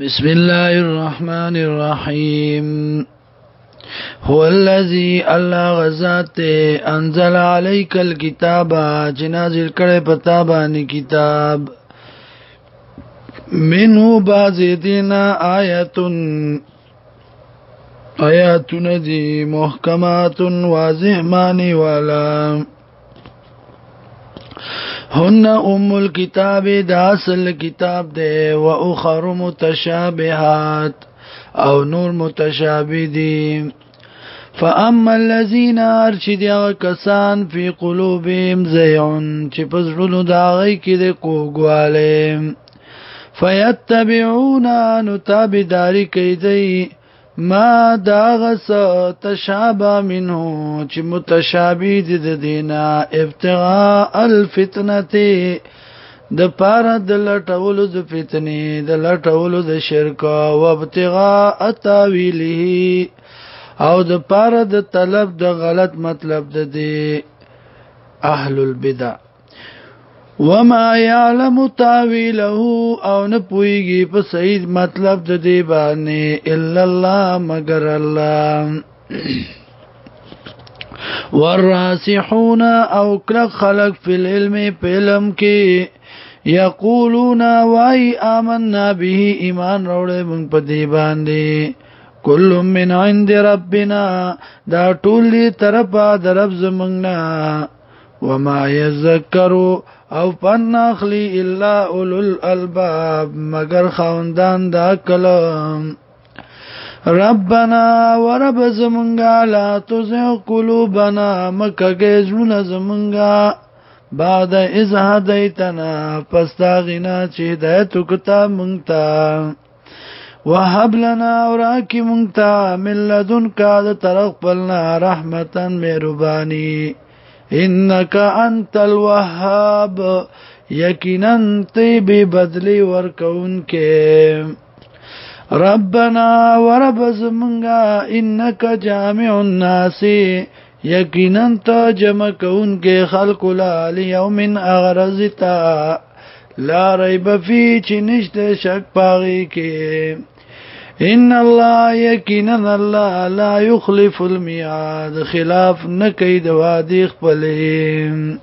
بسم الله الرحمن الرحيم هو الذي الله غزات انزل عليك الكتاب جنازل کړه پتا باندې کتاب منه بعض دينا آیت آیاتن دي محکمات واضح معنی والا هن ام الكتاب دا اصل کتاب ده و اخر متشابهات او نور متشابه دي فاما الذين ارشدوا کسان فی قلوبهم زیون چې پزړونو داغی کې د کوګواله فیتبعون نتابداری کوي ما دا غس تشابه منه چې متشابه دي د دینا ابتغاء الفتنه د پاره د لټولو د فتنې د لټولو د شرک او ابتغاء تاویله او د پاره د طلب د غلط مطلب د دی اهل البدع وما يعلم تاويله او نه پويږي په صحیح مطلب د دې باندې الا الله مگر الله والراسحون او کلک خلق فی العلم په علم کې یقولون وای آمنا به ایمان راوړې مونږ په دې باندې کل من عند ربنا دا ټول طرفه درب زمنګ نه وما يذكروا او پن اخلی الا اولو الالباب مگر خوندان دا کلم ربنا ورب زمونگا لا تزع قلوبنا مکگی زلون زمونگا بعد از هدیتنا پستاغینا چه هدایتو کتا منگتا وهب لنا وراکی منگتا من لدن کا دا طرق پلنا رحمتا مهربانی انك انت الوهاب یقینا تی به بدلی ورکون کې ربنا ورب زمنگا انك جامع الناس یقینا ته جمع کون کې خلق لا لیوم اغرزتا لا ریب فی چې نشته شک پاغي کې ان الله یقینا الله لا يخلف الميعاد خلاف نکید وادي خپل